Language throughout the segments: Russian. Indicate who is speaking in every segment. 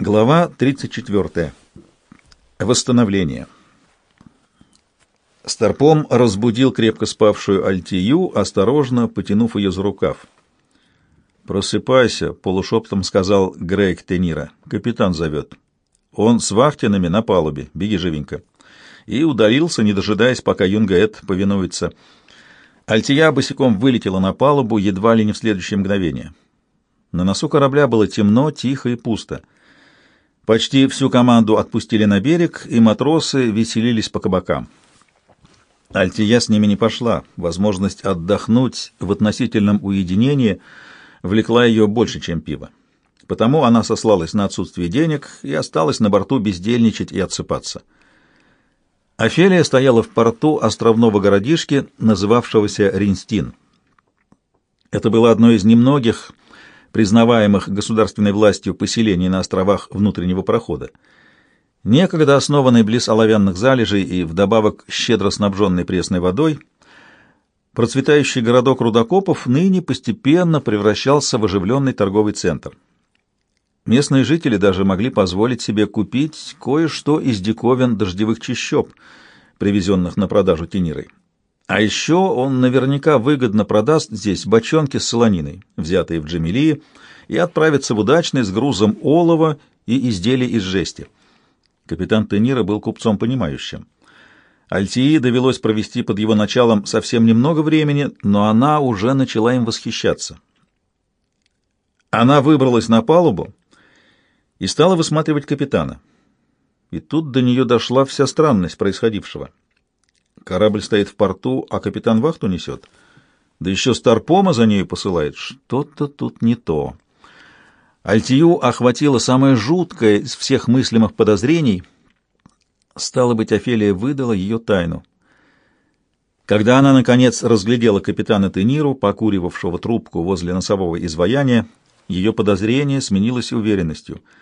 Speaker 1: Глава 34. Восстановление. Старпом разбудил крепко спавшую Альтию, осторожно потянув ее за рукав. «Просыпайся», — полушептом сказал Грейг Тенира. «Капитан зовет. Он с вахтинами на палубе. Беги живенько». И удалился, не дожидаясь, пока Юнгаэт повинуется. Альтия босиком вылетела на палубу едва ли не в следующее мгновение. На носу корабля было темно, тихо и пусто — Почти всю команду отпустили на берег, и матросы веселились по кабакам. Альтия с ними не пошла. Возможность отдохнуть в относительном уединении влекла ее больше, чем пиво. Потому она сослалась на отсутствие денег и осталась на борту бездельничать и отсыпаться. Офелия стояла в порту островного городишки, называвшегося Ринстин. Это было одно из немногих признаваемых государственной властью поселений на островах внутреннего прохода. Некогда основанный близ оловянных залежей и вдобавок щедро снабженный пресной водой, процветающий городок рудокопов ныне постепенно превращался в оживленный торговый центр. Местные жители даже могли позволить себе купить кое-что из диковин дождевых чащоб, привезенных на продажу тенирой. А еще он наверняка выгодно продаст здесь бочонки с солониной, взятые в Джамилии, и отправится в удачный с грузом олова и изделий из жести. Капитан Тенира был купцом понимающим. Альтии довелось провести под его началом совсем немного времени, но она уже начала им восхищаться. Она выбралась на палубу и стала высматривать капитана. И тут до нее дошла вся странность происходившего. Корабль стоит в порту, а капитан вахту несет. Да еще Старпома за нею посылает. Что-то тут не то. Альтию охватило самое жуткое из всех мыслимых подозрений. Стало быть, Офелия выдала ее тайну. Когда она, наконец, разглядела капитана Тениру, покуривавшего трубку возле носового изваяния, ее подозрение сменилось уверенностью —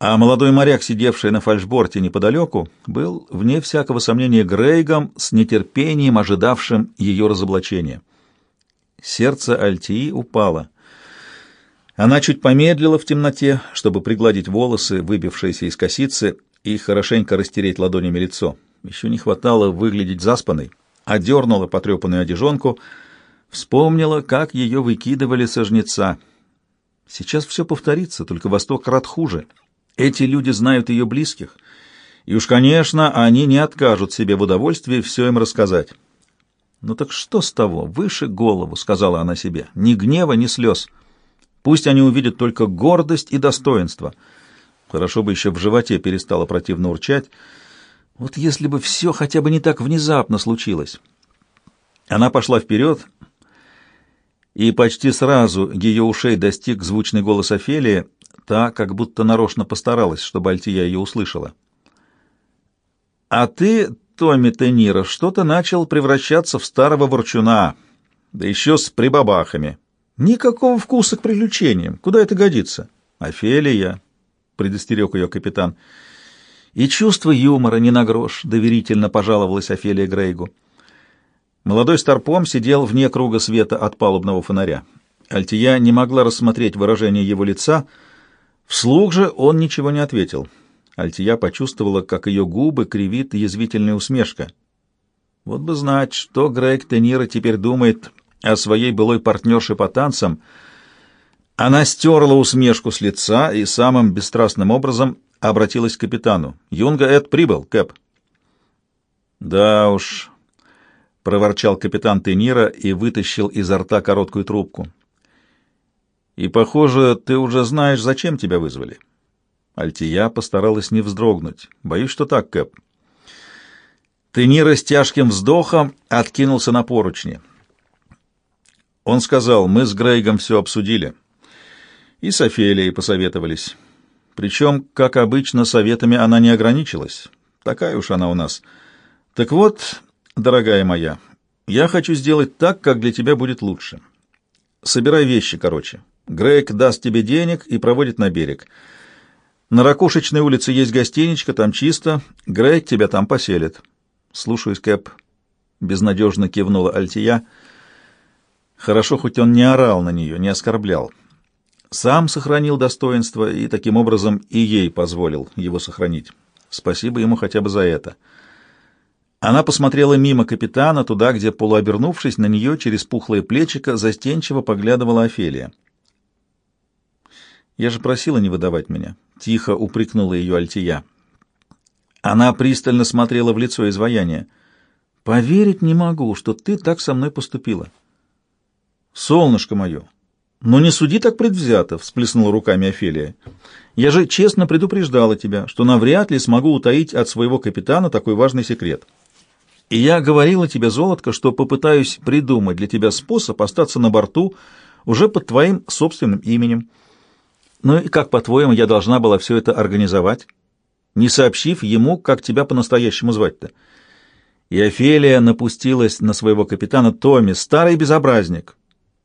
Speaker 1: а молодой моряк, сидевший на фальшборте неподалеку, был, вне всякого сомнения, Грейгом, с нетерпением ожидавшим ее разоблачения. Сердце Альтии упало. Она чуть помедлила в темноте, чтобы пригладить волосы, выбившиеся из косицы, и хорошенько растереть ладонями лицо. Еще не хватало выглядеть заспанной. Одернула потрепанную одежонку, вспомнила, как ее выкидывали со жнеца. Сейчас все повторится, только во сто крат хуже — эти люди знают ее близких, и уж, конечно, они не откажут себе в удовольствии все им рассказать. «Ну так что с того? Выше голову», — сказала она себе. «Ни гнева, ни слез. Пусть они увидят только гордость и достоинство». Хорошо бы еще в животе перестало противно урчать. Вот если бы все хотя бы не так внезапно случилось. Она пошла вперед, и почти сразу ее ушей достиг звучный голос Офелии — Та как будто нарочно постаралась, чтобы Альтия ее услышала. «А ты, Томми Тенира, что-то начал превращаться в старого ворчуна, да еще с прибабахами. Никакого вкуса к приключениям. Куда это годится?» «Офелия», — предостерег ее капитан. «И чувство юмора не на грош», — доверительно пожаловалась Офелия Грейгу. Молодой старпом сидел вне круга света от палубного фонаря. Альтия не могла рассмотреть выражение его лица — Вслух же он ничего не ответил. Альтия почувствовала, как ее губы кривит язвительная усмешка. Вот бы знать, что Грег Тенира теперь думает о своей былой партнерше по танцам. Она стерла усмешку с лица и самым бесстрастным образом обратилась к капитану. «Юнга Эд прибыл, Кэп». «Да уж», — проворчал капитан Тенира и вытащил изо рта короткую трубку. И, похоже, ты уже знаешь, зачем тебя вызвали. Альтия постаралась не вздрогнуть. Боюсь, что так, Кэп. Тенира с тяжким вздохом откинулся на поручни. Он сказал, мы с Грейгом все обсудили. И с Офелией посоветовались. Причем, как обычно, советами она не ограничилась. Такая уж она у нас. Так вот, дорогая моя, я хочу сделать так, как для тебя будет лучше. Собирай вещи, короче. Грег даст тебе денег и проводит на берег. На Ракушечной улице есть гостиничка, там чисто. Грег тебя там поселит. Слушаюсь, Кэп. Безнадежно кивнула Альтия. Хорошо, хоть он не орал на нее, не оскорблял. Сам сохранил достоинство и таким образом и ей позволил его сохранить. Спасибо ему хотя бы за это. Она посмотрела мимо капитана, туда, где, полуобернувшись на нее через пухлое плечико, застенчиво поглядывала Офелия. «Я же просила не выдавать меня», — тихо упрекнула ее Альтия. Она пристально смотрела в лицо изваяния. «Поверить не могу, что ты так со мной поступила». «Солнышко мое, но не суди так предвзято», — всплеснула руками Офелия. «Я же честно предупреждала тебя, что навряд ли смогу утаить от своего капитана такой важный секрет». И я говорила тебе, золотко, что попытаюсь придумать для тебя способ остаться на борту уже под твоим собственным именем. Ну и как, по-твоему, я должна была все это организовать, не сообщив ему, как тебя по-настоящему звать-то? И Офелия напустилась на своего капитана Томми, старый безобразник.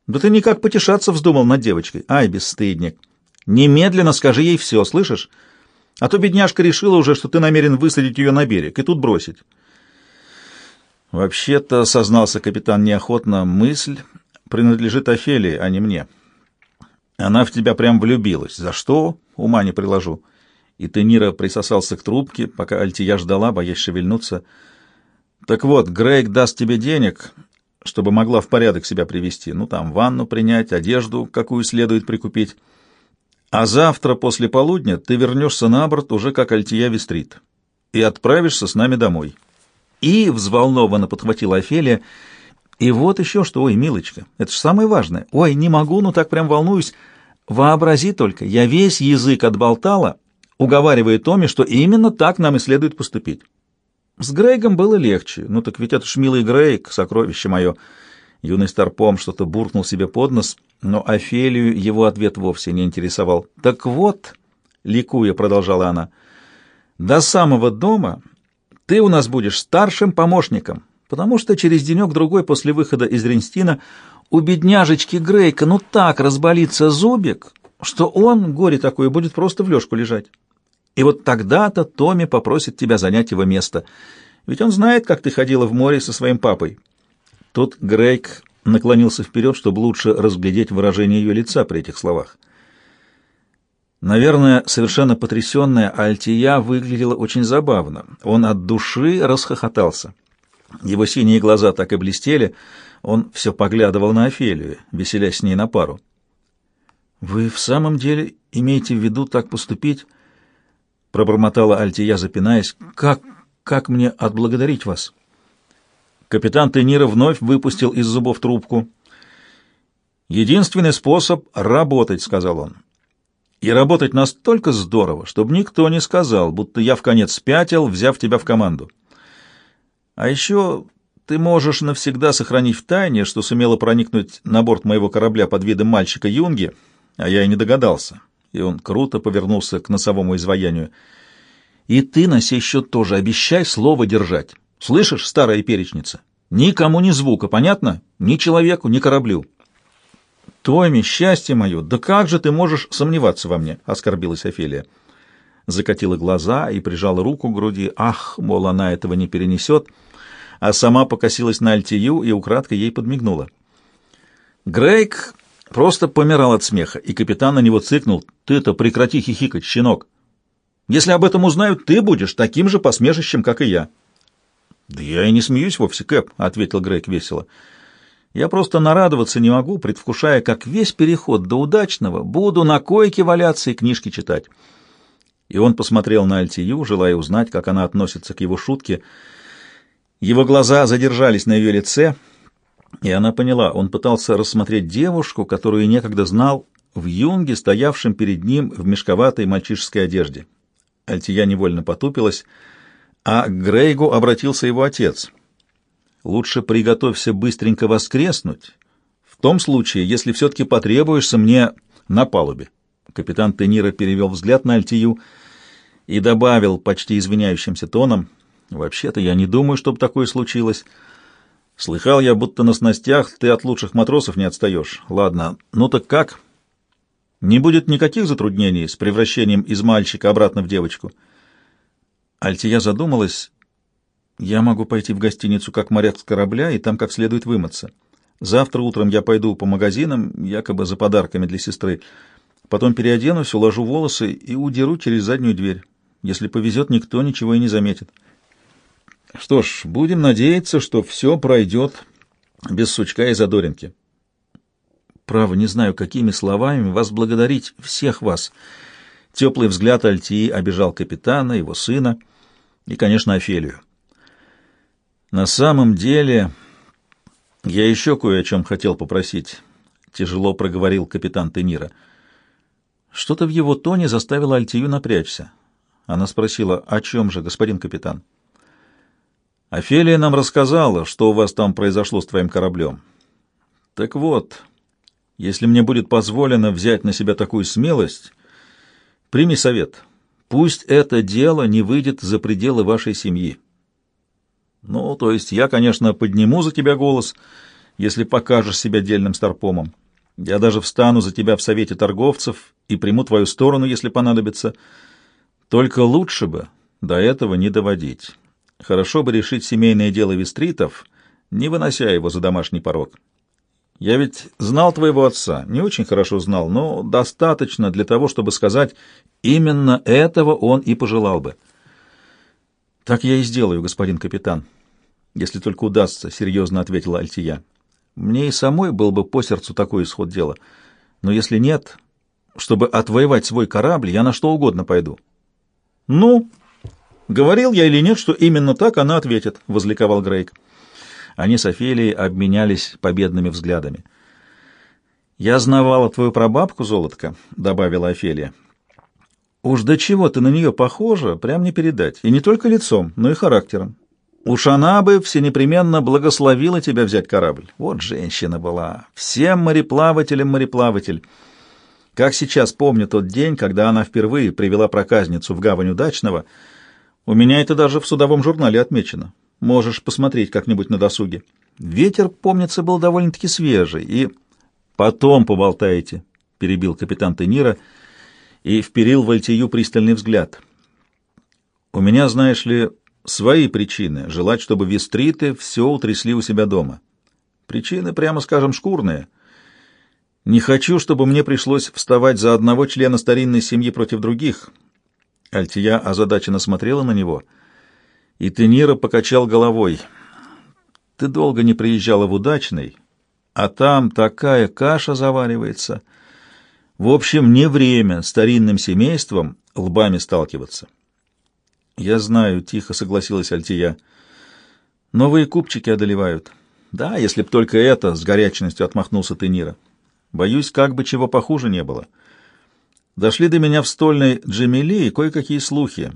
Speaker 1: Да ты никак потешаться вздумал над девочкой. Ай, бесстыдник. Немедленно скажи ей все, слышишь? А то бедняжка решила уже, что ты намерен высадить ее на берег и тут бросить. «Вообще-то, — сознался капитан неохотно, — мысль принадлежит Офелии, а не мне. Она в тебя прям влюбилась. За что? Ума не приложу». И Тенира присосался к трубке, пока Альтия ждала, боясь шевельнуться. «Так вот, Грейг даст тебе денег, чтобы могла в порядок себя привести. Ну, там, ванну принять, одежду, какую следует прикупить. А завтра после полудня ты вернешься на борт уже как Альтия Вестрит и отправишься с нами домой». И взволнованно подхватила Офелия. И вот еще что, ой, милочка, это же самое важное. Ой, не могу, ну так прям волнуюсь. Вообрази только, я весь язык отболтала, уговаривая Томми, что именно так нам и следует поступить. С Грейгом было легче. Ну так ведь это ж милый Грейг, сокровище мое. Юный старпом что-то буркнул себе под нос, но Офелию его ответ вовсе не интересовал. «Так вот», — ликуя продолжала она, — «до самого дома ты у нас будешь старшим помощником, потому что через денек-другой после выхода из Ренстина у бедняжечки Грейка ну так разболится зубик, что он, горе такое, будет просто в лёжку лежать. И вот тогда-то Томми попросит тебя занять его место, ведь он знает, как ты ходила в море со своим папой». Тут Грейк наклонился вперед, чтобы лучше разглядеть выражение ее лица при этих словах. Наверное, совершенно потрясенная Альтия выглядела очень забавно. Он от души расхохотался. Его синие глаза так и блестели. Он все поглядывал на Офелию, веселясь с ней на пару. «Вы в самом деле имеете в виду так поступить?» Пробормотала Альтия, запинаясь. «Как, как мне отблагодарить вас?» Капитан Тенира вновь выпустил из зубов трубку. «Единственный способ — работать», — сказал он и работать настолько здорово, чтобы никто не сказал, будто я в конец спятил, взяв тебя в команду. А еще ты можешь навсегда сохранить в тайне, что сумела проникнуть на борт моего корабля под видом мальчика Юнги, а я и не догадался. И он круто повернулся к носовому изваянию. И ты на сей счет тоже обещай слово держать. Слышишь, старая перечница? Никому ни звука, понятно? Ни человеку, ни кораблю. «Томми, счастье мое, да как же ты можешь сомневаться во мне?» — оскорбилась Офелия. Закатила глаза и прижала руку к груди. Ах, мол, она этого не перенесет, а сама покосилась на Альтию и украдкой ей подмигнула. Грейк просто помирал от смеха, и капитан на него цыкнул. «Ты-то прекрати хихикать, щенок! Если об этом узнают, ты будешь таким же посмешищем, как и я». «Да я и не смеюсь вовсе, Кэп», — ответил Грейк весело. Я просто нарадоваться не могу, предвкушая, как весь переход до удачного буду на койке валяться и книжки читать. И он посмотрел на Альтию, желая узнать, как она относится к его шутке. Его глаза задержались на ее лице, и она поняла, он пытался рассмотреть девушку, которую некогда знал в юнге, стоявшем перед ним в мешковатой мальчишеской одежде. Альтия невольно потупилась, а к Грейгу обратился его отец — лучше приготовься быстренько воскреснуть, в том случае, если все-таки потребуешься мне на палубе. Капитан Тенира перевел взгляд на Альтию и добавил почти извиняющимся тоном, «Вообще-то я не думаю, чтобы такое случилось. Слыхал я, будто на снастях ты от лучших матросов не отстаешь. Ладно, ну так как? Не будет никаких затруднений с превращением из мальчика обратно в девочку?» Альтия задумалась я могу пойти в гостиницу как моряк с корабля и там как следует вымыться. Завтра утром я пойду по магазинам, якобы за подарками для сестры. Потом переоденусь, уложу волосы и удеру через заднюю дверь. Если повезет, никто ничего и не заметит. Что ж, будем надеяться, что все пройдет без сучка и задоринки. Право, не знаю, какими словами вас благодарить, всех вас. Теплый взгляд Альтии обижал капитана, его сына и, конечно, Офелию. На самом деле, я еще кое о чем хотел попросить, тяжело проговорил капитан Тенира. Что-то в его тоне заставило Альтию напрячься. Она спросила, о чем же, господин капитан? Офелия нам рассказала, что у вас там произошло с твоим кораблем. Так вот, если мне будет позволено взять на себя такую смелость, прими совет. Пусть это дело не выйдет за пределы вашей семьи. Ну, то есть я, конечно, подниму за тебя голос, если покажешь себя дельным старпомом. Я даже встану за тебя в совете торговцев и приму твою сторону, если понадобится. Только лучше бы до этого не доводить. Хорошо бы решить семейное дело вестритов, не вынося его за домашний порог. Я ведь знал твоего отца, не очень хорошо знал, но достаточно для того, чтобы сказать, именно этого он и пожелал бы. Так я и сделаю, господин капитан, если только удастся, серьезно ответила Альтия. Мне и самой был бы по сердцу такой исход дела, но если нет, чтобы отвоевать свой корабль, я на что угодно пойду. Ну, Говорил я или нет, что именно так она ответит, возликовал Грейк. Они с Офелией обменялись победными взглядами. «Я знавала твою прабабку, золотко», — добавила Офелия. «Уж до чего ты на нее похожа, прям не передать. И не только лицом, но и характером. Уж она бы всенепременно благословила тебя взять корабль. Вот женщина была. Всем мореплавателям мореплаватель. Как сейчас помню тот день, когда она впервые привела проказницу в гавань Удачного — у меня это даже в судовом журнале отмечено. Можешь посмотреть как-нибудь на досуге. Ветер, помнится, был довольно-таки свежий, и... Потом поболтаете, — перебил капитан Тенира и вперил в Альтию пристальный взгляд. У меня, знаешь ли, свои причины желать, чтобы вестриты все утрясли у себя дома. Причины, прямо скажем, шкурные. Не хочу, чтобы мне пришлось вставать за одного члена старинной семьи против других — Альтия озадаченно смотрела на него, и Тенира покачал головой. «Ты долго не приезжала в Удачный, а там такая каша заваривается. В общем, не время старинным семейством лбами сталкиваться». «Я знаю», — тихо согласилась Альтия. «Новые купчики одолевают». «Да, если б только это», — с горячностью отмахнулся Тенира. «Боюсь, как бы чего похуже не было». Дошли до меня в стольной Джемили и кое-какие слухи.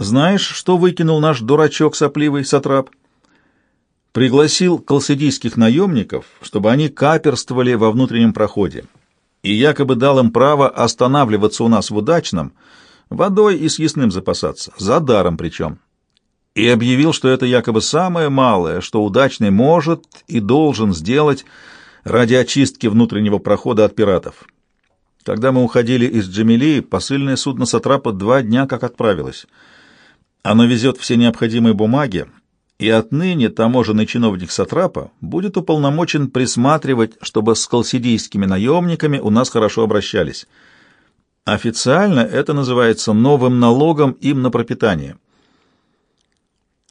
Speaker 1: Знаешь, что выкинул наш дурачок сопливый Сатрап? Пригласил колсидийских наемников, чтобы они каперствовали во внутреннем проходе, и якобы дал им право останавливаться у нас в удачном, водой и съестным запасаться, за даром причем. И объявил, что это якобы самое малое, что удачный может и должен сделать ради очистки внутреннего прохода от пиратов. Когда мы уходили из Джамилии, посыльное судно Сатрапа два дня как отправилось. Оно везет все необходимые бумаги, и отныне таможенный чиновник Сатрапа будет уполномочен присматривать, чтобы с колсидийскими наемниками у нас хорошо обращались. Официально это называется новым налогом им на пропитание.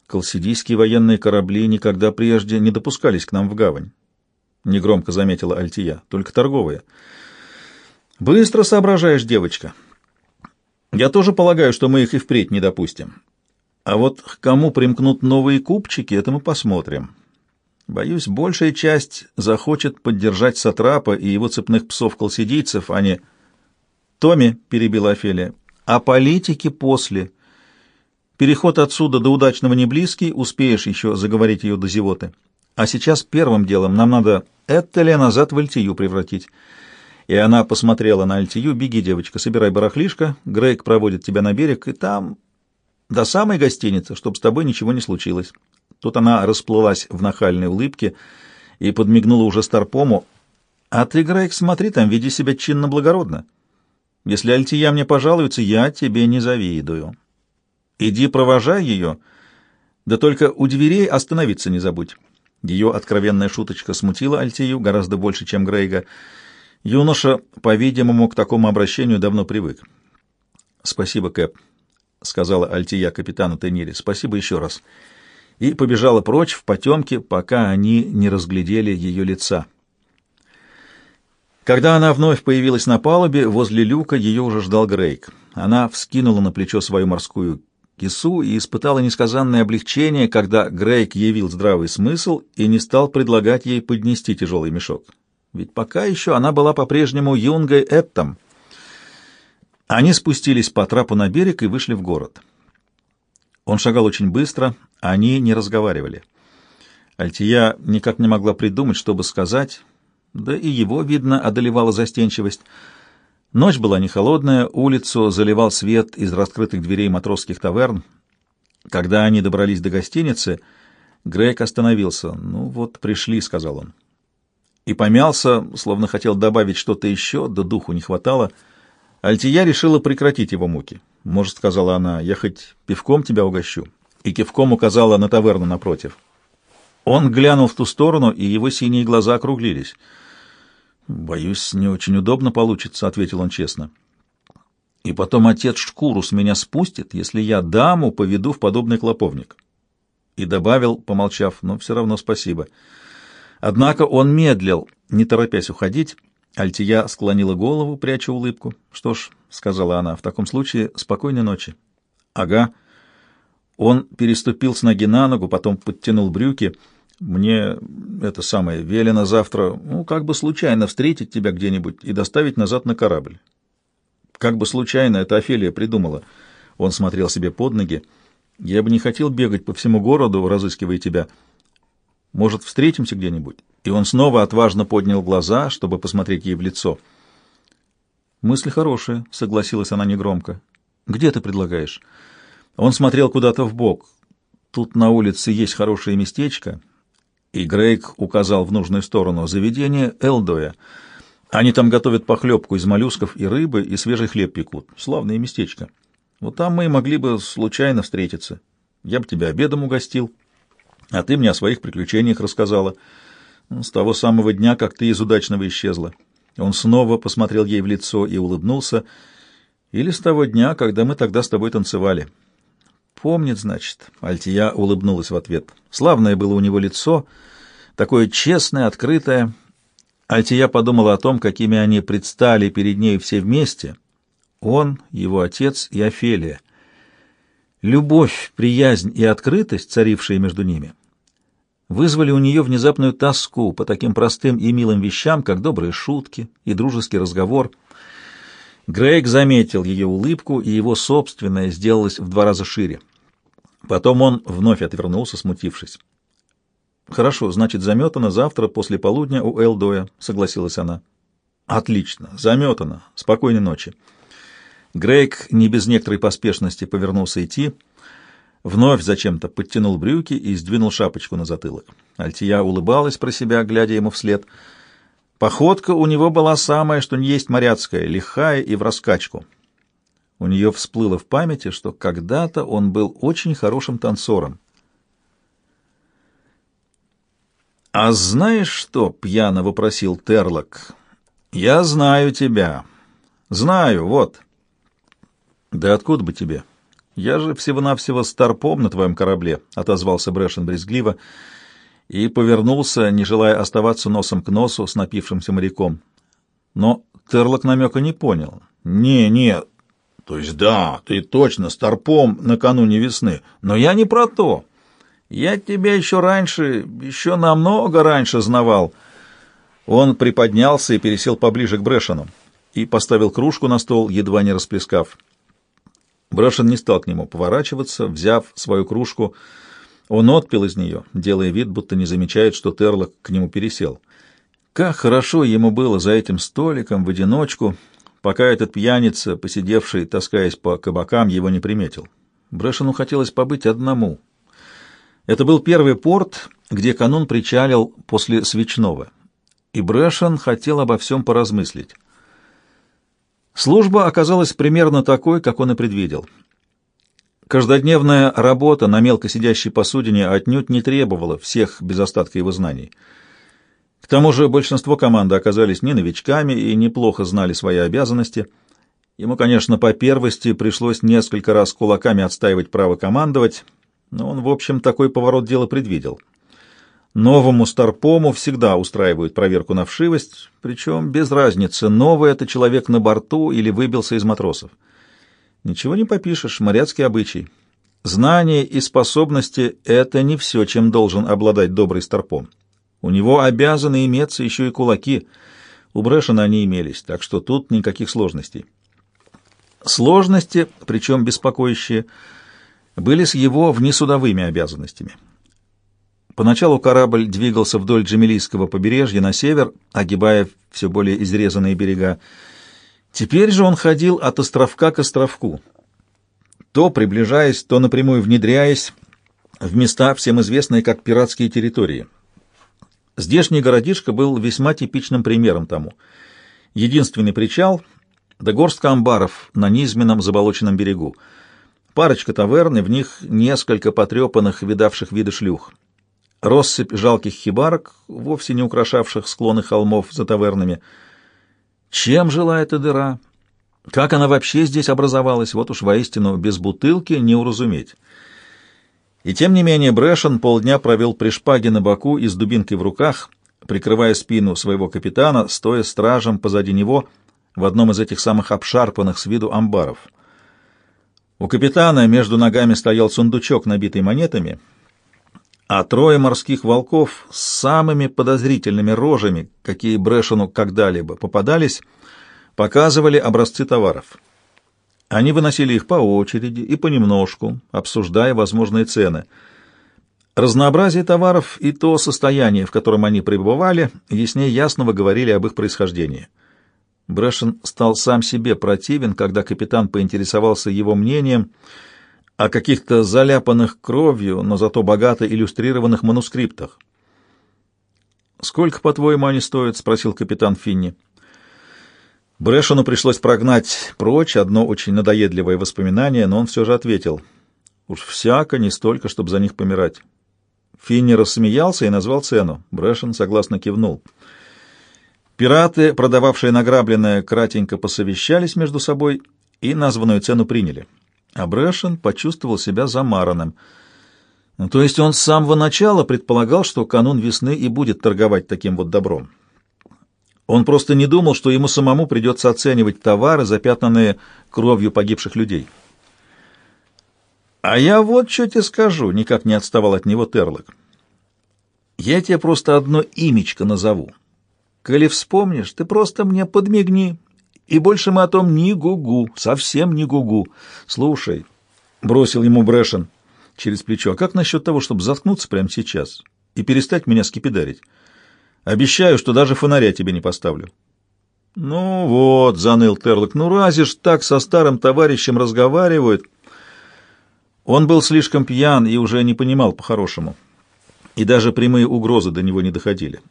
Speaker 1: Колсидийские военные корабли никогда прежде не допускались к нам в гавань, — негромко заметила Альтия, — только торговые. Быстро соображаешь, девочка. Я тоже полагаю, что мы их и впредь не допустим. А вот к кому примкнут новые купчики, это мы посмотрим. Боюсь, большая часть захочет поддержать Сатрапа и его цепных псов-колсидийцев, а не... Томи, — перебила Офелия, — а политики после. Переход отсюда до удачного не близкий, успеешь еще заговорить ее до зевоты. А сейчас первым делом нам надо это ли назад в Альтию превратить и она посмотрела на Альтию. «Беги, девочка, собирай барахлишко, Грейг проводит тебя на берег, и там, до самой гостиницы, чтобы с тобой ничего не случилось». Тут она расплылась в нахальной улыбке и подмигнула уже Старпому. «А ты, Грейг, смотри там, веди себя чинно-благородно. Если Альтия мне пожалуется, я тебе не завидую. Иди провожай ее, да только у дверей остановиться не забудь». Ее откровенная шуточка смутила Альтию гораздо больше, чем Грейга, — Юноша, по-видимому, к такому обращению давно привык. «Спасибо, Кэп», — сказала Альтия капитану Теннири. «Спасибо еще раз». И побежала прочь в потемке, пока они не разглядели ее лица. Когда она вновь появилась на палубе, возле люка ее уже ждал Грейк. Она вскинула на плечо свою морскую кису и испытала несказанное облегчение, когда Грейк явил здравый смысл и не стал предлагать ей поднести тяжелый мешок. Ведь пока еще она была по-прежнему юнгой Эттом. Они спустились по трапу на берег и вышли в город. Он шагал очень быстро, они не разговаривали. Альтия никак не могла придумать, что бы сказать, да и его, видно, одолевала застенчивость. Ночь была не холодная, улицу заливал свет из раскрытых дверей матросских таверн. Когда они добрались до гостиницы, Грейк остановился. «Ну вот, пришли», — сказал он. И помялся, словно хотел добавить что-то еще, да духу не хватало. Альтия решила прекратить его муки. «Может, — сказала она, — я хоть пивком тебя угощу?» И кивком указала на таверну напротив. Он глянул в ту сторону, и его синие глаза округлились — «Боюсь, не очень удобно получится», — ответил он честно. «И потом отец шкуру с меня спустит, если я даму поведу в подобный клоповник». И добавил, помолчав, «но все равно спасибо». Однако он медлил, не торопясь уходить. Альтия склонила голову, пряча улыбку. «Что ж», — сказала она, — «в таком случае спокойной ночи». «Ага». Он переступил с ноги на ногу, потом подтянул брюки — мне это самое велено завтра, ну, как бы случайно встретить тебя где-нибудь и доставить назад на корабль. Как бы случайно это Офелия придумала. Он смотрел себе под ноги. Я бы не хотел бегать по всему городу, разыскивая тебя. Может, встретимся где-нибудь? И он снова отважно поднял глаза, чтобы посмотреть ей в лицо. Мысли хорошие, согласилась она негромко. Где ты предлагаешь? Он смотрел куда-то в бок. Тут на улице есть хорошее местечко и Грейк указал в нужную сторону заведение Элдоя. Они там готовят похлебку из моллюсков и рыбы, и свежий хлеб пекут. Славное местечко. Вот там мы и могли бы случайно встретиться. Я бы тебя обедом угостил, а ты мне о своих приключениях рассказала. С того самого дня, как ты из удачного исчезла. Он снова посмотрел ей в лицо и улыбнулся. Или с того дня, когда мы тогда с тобой танцевали. Помнит, значит. Альтия улыбнулась в ответ. Славное было у него лицо, такое честное, открытое. Альтия подумала о том, какими они предстали перед ней все вместе. Он, его отец и Офелия. Любовь, приязнь и открытость, царившие между ними, вызвали у нее внезапную тоску по таким простым и милым вещам, как добрые шутки и дружеский разговор — Грейг заметил ее улыбку, и его собственная сделалась в два раза шире. Потом он вновь отвернулся, смутившись. «Хорошо, значит, заметано завтра после полудня у Элдоя», — согласилась она. «Отлично, заметано. Спокойной ночи». Грейг не без некоторой поспешности повернулся идти, вновь зачем-то подтянул брюки и сдвинул шапочку на затылок. Альтия улыбалась про себя, глядя ему вслед. Походка у него была самая, что ни есть моряцкая, лихая и в раскачку. У нее всплыло в памяти, что когда-то он был очень хорошим танцором. «А знаешь что?» — пьяно вопросил Терлок. «Я знаю тебя. Знаю, вот». «Да откуда бы тебе? Я же всего-навсего старпом на твоем корабле», — отозвался Брэшен брезгливо и повернулся, не желая оставаться носом к носу с напившимся моряком. Но Терлок намека не понял. «Не, не, то есть да, ты точно старпом накануне весны, но я не про то. Я тебя еще раньше, еще намного раньше знавал. Он приподнялся и пересел поближе к Брэшену и поставил кружку на стол, едва не расплескав. Брэшен не стал к нему поворачиваться, взяв свою кружку, он отпил из нее, делая вид, будто не замечает, что Терлок к нему пересел. Как хорошо ему было за этим столиком в одиночку, пока этот пьяница, посидевший, таскаясь по кабакам, его не приметил. Брэшену хотелось побыть одному. Это был первый порт, где канун причалил после свечного, и Брэшен хотел обо всем поразмыслить. Служба оказалась примерно такой, как он и предвидел. Каждодневная работа на мелко сидящей посудине отнюдь не требовала всех без остатка его знаний — К тому же большинство команды оказались не новичками и неплохо знали свои обязанности. Ему, конечно, по первости пришлось несколько раз кулаками отстаивать право командовать, но он, в общем, такой поворот дела предвидел. Новому старпому всегда устраивают проверку на вшивость, причем без разницы, новый это человек на борту или выбился из матросов. Ничего не попишешь, моряцкий обычай. Знания и способности — это не все, чем должен обладать добрый старпом. У него обязаны иметься еще и кулаки. У Брэшена они имелись, так что тут никаких сложностей. Сложности, причем беспокоящие, были с его внесудовыми обязанностями. Поначалу корабль двигался вдоль Джемилийского побережья на север, огибая все более изрезанные берега. Теперь же он ходил от островка к островку, то приближаясь, то напрямую внедряясь в места, всем известные как пиратские территории. Здешний городишко был весьма типичным примером тому. Единственный причал да горстка амбаров на низменном заболоченном берегу. Парочка таверн, и в них несколько потрепанных, видавших виды шлюх. Россыпь жалких хибарок, вовсе не украшавших склоны холмов за тавернами. Чем жила эта дыра? Как она вообще здесь образовалась? Вот уж воистину без бутылки не уразуметь. И тем не менее Брэшен полдня провел при шпаге на боку и с дубинкой в руках, прикрывая спину своего капитана, стоя стражем позади него в одном из этих самых обшарпанных с виду амбаров. У капитана между ногами стоял сундучок, набитый монетами — а трое морских волков с самыми подозрительными рожами, какие Брэшену когда-либо попадались, показывали образцы товаров. Они выносили их по очереди и понемножку, обсуждая возможные цены. Разнообразие товаров и то состояние, в котором они пребывали, яснее ясного говорили об их происхождении. Брэшен стал сам себе противен, когда капитан поинтересовался его мнением — о каких-то заляпанных кровью, но зато богато иллюстрированных манускриптах. «Сколько, по-твоему, они стоят?» — спросил капитан Финни. Брэшену пришлось прогнать прочь одно очень надоедливое воспоминание, но он все же ответил. «Уж всяко, не столько, чтобы за них помирать». Финни рассмеялся и назвал цену. Брэшен согласно кивнул. Пираты, продававшие награбленное, кратенько посовещались между собой и названную цену приняли. А Брэшен почувствовал себя замаранным. Ну, то есть он с самого начала предполагал, что канун весны и будет торговать таким вот добром. Он просто не думал, что ему самому придется оценивать товары, запятнанные кровью погибших людей. «А я вот что тебе скажу», — никак не отставал от него Терлок. «Я тебе просто одно имечко назову. Коли вспомнишь, ты просто мне подмигни, и больше мы о том ни гугу, совсем ни гугу. Слушай, бросил ему Брэшен через плечо, а как насчет того, чтобы заткнуться прямо сейчас и перестать меня скипидарить? Обещаю, что даже фонаря тебе не поставлю. Ну вот, заныл Терлок, ну разве ж так со старым товарищем разговаривают? Он был слишком пьян и уже не понимал по-хорошему. И даже прямые угрозы до него не доходили.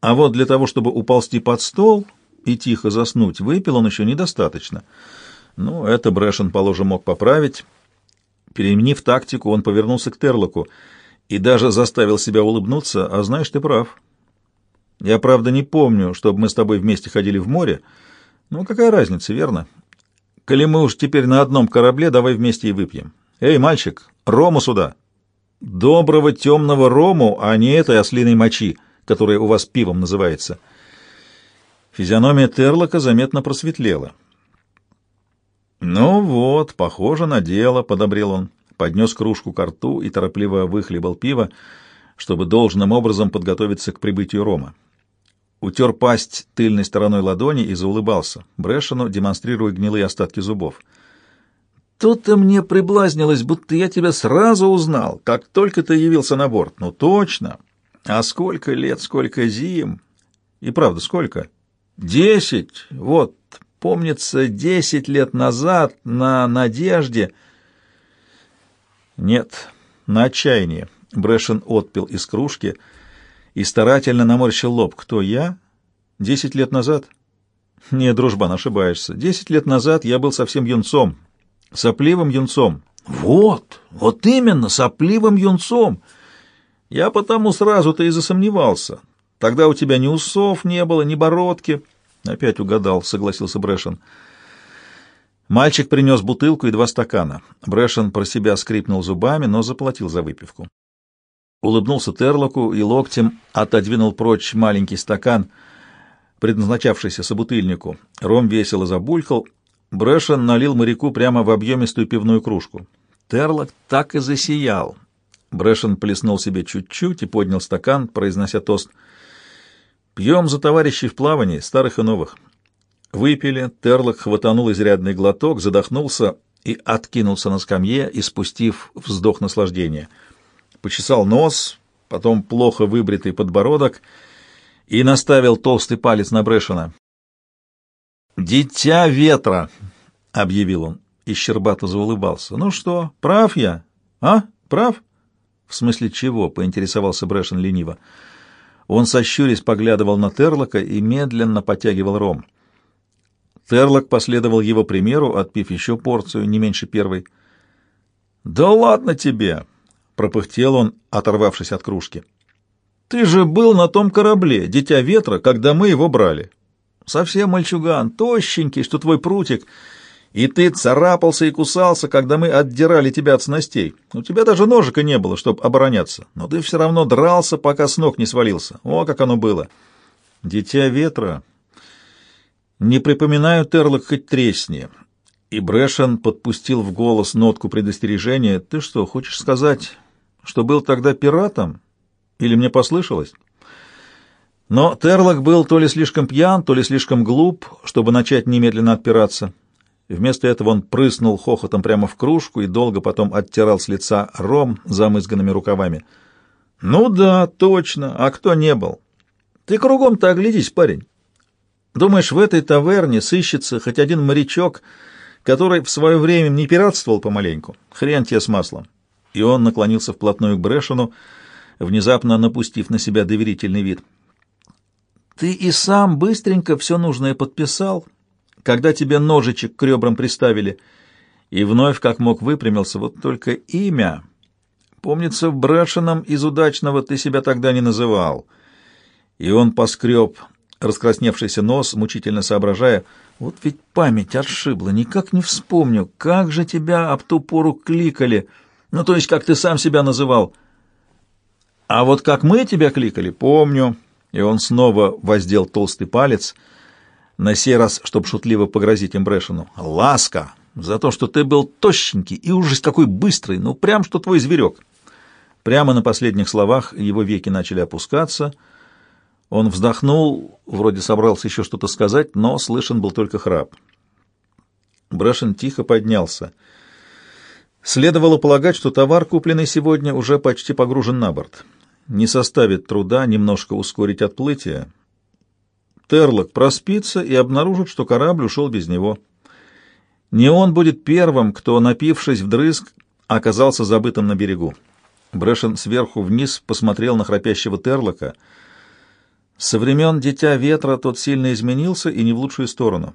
Speaker 1: А вот для того, чтобы уползти под стол, и тихо заснуть, выпил он еще недостаточно. Ну, это Брэшен, положим, мог поправить. Переменив тактику, он повернулся к Терлоку и даже заставил себя улыбнуться. «А знаешь, ты прав. Я, правда, не помню, чтобы мы с тобой вместе ходили в море. Ну, какая разница, верно? Коли мы уж теперь на одном корабле, давай вместе и выпьем. Эй, мальчик, рому сюда!» «Доброго темного рому, а не этой ослиной мочи, которая у вас пивом называется». Физиономия Терлока заметно просветлела. «Ну вот, похоже на дело», — подобрел он, поднес кружку к рту и торопливо выхлебал пиво, чтобы должным образом подготовиться к прибытию Рома. Утер пасть тыльной стороной ладони и заулыбался, Брэшену демонстрируя гнилые остатки зубов. «Тут-то мне приблазнилось, будто я тебя сразу узнал, как только ты явился на борт. Ну, точно! А сколько лет, сколько зим! И правда, сколько?» Десять, вот, помнится, десять лет назад на «Надежде». Нет, на отчаянии. Брэшен отпил из кружки и старательно наморщил лоб. Кто я? Десять лет назад? Не, дружбан, ошибаешься. Десять лет назад я был совсем юнцом, сопливым юнцом. Вот, вот именно, сопливым юнцом. Я потому сразу-то и засомневался. Тогда у тебя ни усов не было, ни бородки. Опять угадал, согласился Брэшен. Мальчик принес бутылку и два стакана. Брэшен про себя скрипнул зубами, но заплатил за выпивку. Улыбнулся Терлоку и локтем отодвинул прочь маленький стакан, предназначавшийся собутыльнику. Ром весело забулькал. Брэшен налил моряку прямо в объемистую пивную кружку. Терлок так и засиял. Брэшен плеснул себе чуть-чуть и поднял стакан, произнося тост. «Пьем за товарищей в плавании, старых и новых. Выпили, Терлок хватанул изрядный глоток, задохнулся и откинулся на скамье, испустив вздох наслаждения. Почесал нос, потом плохо выбритый подбородок и наставил толстый палец на Брэшена. «Дитя ветра!» — объявил он, и Щербато заулыбался. «Ну что, прав я? А, прав?» «В смысле чего?» — поинтересовался Брэшен лениво. Он, сощурясь, поглядывал на Терлока и медленно потягивал ром. Терлок последовал его примеру, отпив еще порцию, не меньше первой. «Да ладно тебе!» — пропыхтел он, оторвавшись от кружки. «Ты же был на том корабле, дитя ветра, когда мы его брали. Совсем мальчуган, тощенький, что твой прутик, и ты царапался и кусался, когда мы отдирали тебя от снастей. У тебя даже ножика не было, чтобы обороняться, но ты все равно дрался, пока с ног не свалился. О, как оно было!» «Дитя ветра!» Не припоминаю Терлок хоть тресни. И Брэшен подпустил в голос нотку предостережения. Ты что, хочешь сказать, что был тогда пиратом? Или мне послышалось? Но Терлок был то ли слишком пьян, то ли слишком глуп, чтобы начать немедленно отпираться. Вместо этого он прыснул хохотом прямо в кружку и долго потом оттирал с лица ром замызганными рукавами. «Ну да, точно. А кто не был? Ты кругом-то оглядись, парень. Думаешь, в этой таверне сыщется хоть один морячок, который в свое время не пиратствовал помаленьку? Хрен тебе с маслом. И он наклонился вплотную к Брэшену, внезапно напустив на себя доверительный вид. Ты и сам быстренько все нужное подписал, когда тебе ножичек к ребрам приставили, и вновь как мог выпрямился, вот только имя. Помнится, Брэшеном из удачного ты себя тогда не называл. И он поскреб раскрасневшийся нос, мучительно соображая, «Вот ведь память отшибла, никак не вспомню, как же тебя об ту пору кликали, ну, то есть, как ты сам себя называл». «А вот как мы тебя кликали, помню». И он снова воздел толстый палец, на сей раз, чтобы шутливо погрозить им Брэшену. «Ласка! За то, что ты был тощенький и ужас какой быстрый, ну, прям что твой зверек». Прямо на последних словах его веки начали опускаться — он вздохнул, вроде собрался еще что-то сказать, но слышен был только храп. Брэшен тихо поднялся. Следовало полагать, что товар, купленный сегодня, уже почти погружен на борт. Не составит труда немножко ускорить отплытие. Терлок проспится и обнаружит, что корабль ушел без него. Не он будет первым, кто, напившись вдрызг, оказался забытым на берегу. Брэшен сверху вниз посмотрел на храпящего Терлока — со времен Дитя Ветра тот сильно изменился и не в лучшую сторону.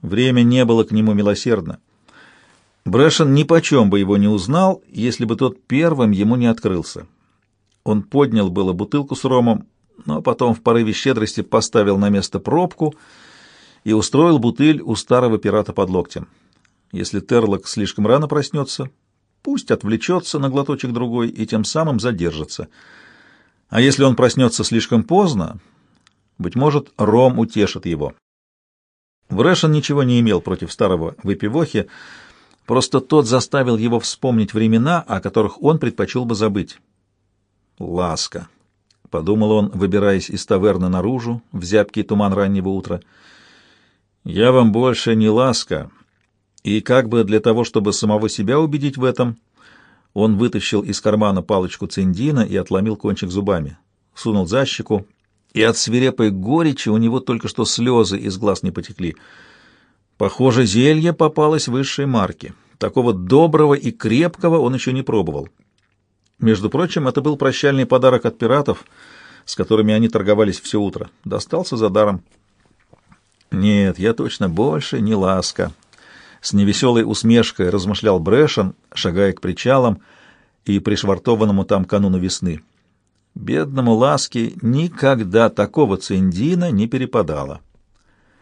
Speaker 1: Время не было к нему милосердно. Брэшен ни почем бы его не узнал, если бы тот первым ему не открылся. Он поднял было бутылку с ромом, но потом в порыве щедрости поставил на место пробку и устроил бутыль у старого пирата под локтем. Если Терлок слишком рано проснется, пусть отвлечется на глоточек другой и тем самым задержится — а если он проснется слишком поздно, быть может, Ром утешит его. Брэшен ничего не имел против старого выпивохи, просто тот заставил его вспомнить времена, о которых он предпочел бы забыть. «Ласка», — подумал он, выбираясь из таверны наружу, в зябкий туман раннего утра. «Я вам больше не ласка, и как бы для того, чтобы самого себя убедить в этом, он вытащил из кармана палочку циндина и отломил кончик зубами. Сунул за щеку, и от свирепой горечи у него только что слезы из глаз не потекли. Похоже, зелье попалось высшей марки. Такого доброго и крепкого он еще не пробовал. Между прочим, это был прощальный подарок от пиратов, с которыми они торговались все утро. Достался за даром. Нет, я точно больше не ласка. С невеселой усмешкой размышлял Брэшен, шагая к причалам и пришвартованному там кануну весны. Бедному Ласке никогда такого циндина не перепадало.